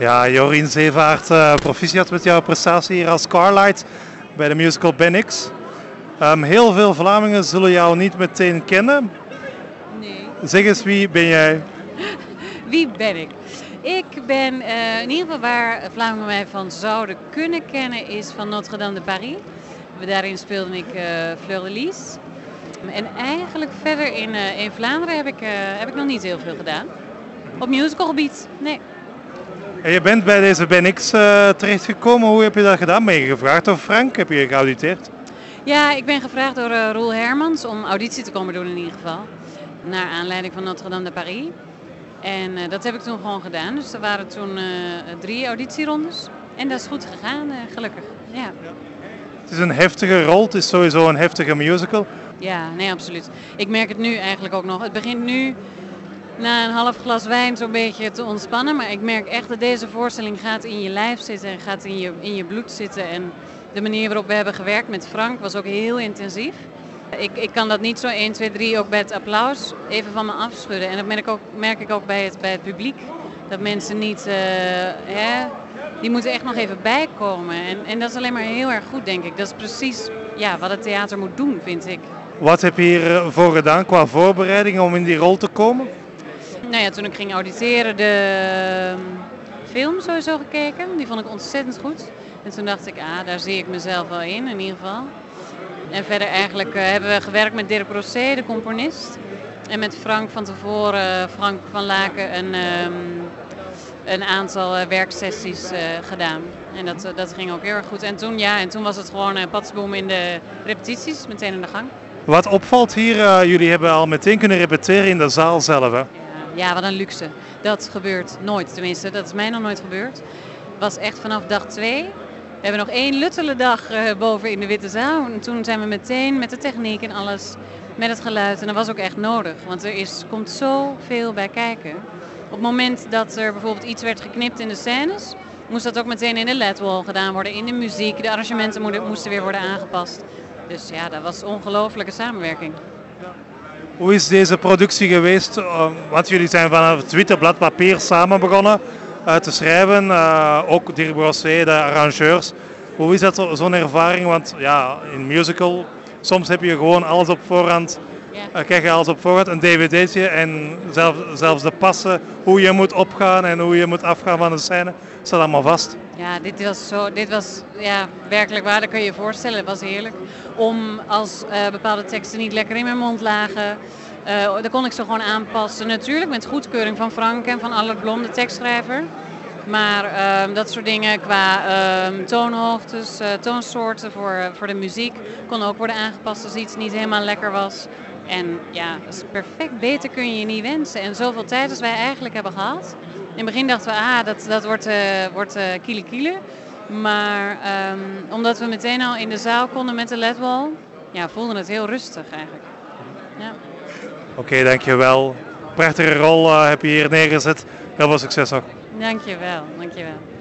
Ja, Jorien Zeevaart, uh, proficiat met jouw prestatie hier als Starlight bij de musical Benix. Um, heel veel Vlamingen zullen jou niet meteen kennen. Nee. Zeg eens, wie ben jij? wie ben ik? Ik ben uh, in ieder geval waar Vlamingen mij van zouden kunnen kennen is van Notre-Dame de Paris. Daarin speelde ik uh, Fleur de Lis. En eigenlijk verder in, in Vlaanderen heb ik, heb ik nog niet heel veel gedaan. Op musicalgebied, nee. En je bent bij deze BNX uh, terechtgekomen. Hoe heb je dat gedaan? Ben je gevraagd door Frank? Heb je geauditeerd? Ja, ik ben gevraagd door uh, Roel Hermans om auditie te komen doen in ieder geval. Naar aanleiding van Notre-Dame de Paris. En uh, dat heb ik toen gewoon gedaan. Dus er waren toen drie auditierondes. En dat is goed gegaan, gelukkig. Ja. Het is een heftige rol, het is sowieso een heftige musical. Ja, nee, absoluut. Ik merk het nu eigenlijk ook nog. Het begint nu na een half glas wijn zo'n beetje te ontspannen. Maar ik merk echt dat deze voorstelling gaat in je lijf zitten en gaat in je, in je bloed zitten. En de manier waarop we hebben gewerkt met Frank was ook heel intensief. Ik, ik kan dat niet zo 1, 2, 3 ook bij het applaus even van me afschudden. En dat merk ik ook, merk ik ook bij, het, bij het publiek. Dat mensen niet, uh, hè, die moeten echt nog even bijkomen. En, en dat is alleen maar heel erg goed, denk ik. Dat is precies ja, wat het theater moet doen, vind ik. Wat heb je hiervoor gedaan qua voorbereiding om in die rol te komen? Nou ja, toen ik ging auditeren, de ehm, film sowieso gekeken. Die vond ik ontzettend goed. En toen dacht ik, ah, daar zie ik mezelf wel in, in ieder geval. En verder eigenlijk uh, hebben we gewerkt met Dirk Brosé, de componist. En met Frank van tevoren, Frank van Laken, een, um, een aantal uh, werksessies gedaan. En dat, dat ging ook heel erg goed. En toen, ja, en toen was het gewoon een patsboom in de repetities, meteen in de gang. Wat opvalt hier, jullie hebben al meteen kunnen repeteren in de zaal zelf hè? Ja, wat een luxe. Dat gebeurt nooit, tenminste. Dat is mij nog nooit gebeurd. was echt vanaf dag twee. We hebben nog één luttele dag uh, boven in de Witte Zaal. En toen zijn we meteen met de techniek en alles, met het geluid. En dat was ook echt nodig, want er is, komt zoveel bij kijken. Op het moment dat er bijvoorbeeld iets werd geknipt in de scènes, moest dat ook meteen in de ledwall gedaan worden, in de muziek. De arrangementen moesten weer worden aangepast. Dus ja, dat was ongelofelijke samenwerking. Hoe is deze productie geweest? Uh, want jullie zijn vanaf het witte blad papier samen begonnen uh, te schrijven. Uh, ook Dirk Brossé, de arrangeurs. Hoe is dat zo'n ervaring? Want ja, in musical, soms heb je gewoon alles op voorhand. Yeah. krijg je alles op voorhand, een dvd'tje en zelf, zelfs de passen, hoe je moet opgaan en hoe je moet afgaan van de scène, staat allemaal vast. Ja, dit was, zo, dit was ja, werkelijk waar, dat kun je je voorstellen. Het was heerlijk om als uh, bepaalde teksten niet lekker in mijn mond lagen. Uh, dan kon ik ze gewoon aanpassen. Natuurlijk met goedkeuring van Frank en van Allard Blom, de tekstschrijver. Maar uh, dat soort dingen qua uh, toonhoogtes, uh, toonsoorten voor, voor de muziek kon ook worden aangepast als iets niet helemaal lekker was. En ja, dat is perfect. Beter kun je je niet wensen. En zoveel tijd als wij eigenlijk hebben gehad. In het begin dachten we, ah, dat, dat wordt, uh, wordt uh, kiele kiele. Maar um, omdat we meteen al in de zaal konden met de ledwall, ja, voelden het heel rustig eigenlijk. Ja. Oké, okay, dankjewel. Prachtige rol uh, heb je hier neergezet. Heel veel succes ook. Dankjewel, dankjewel.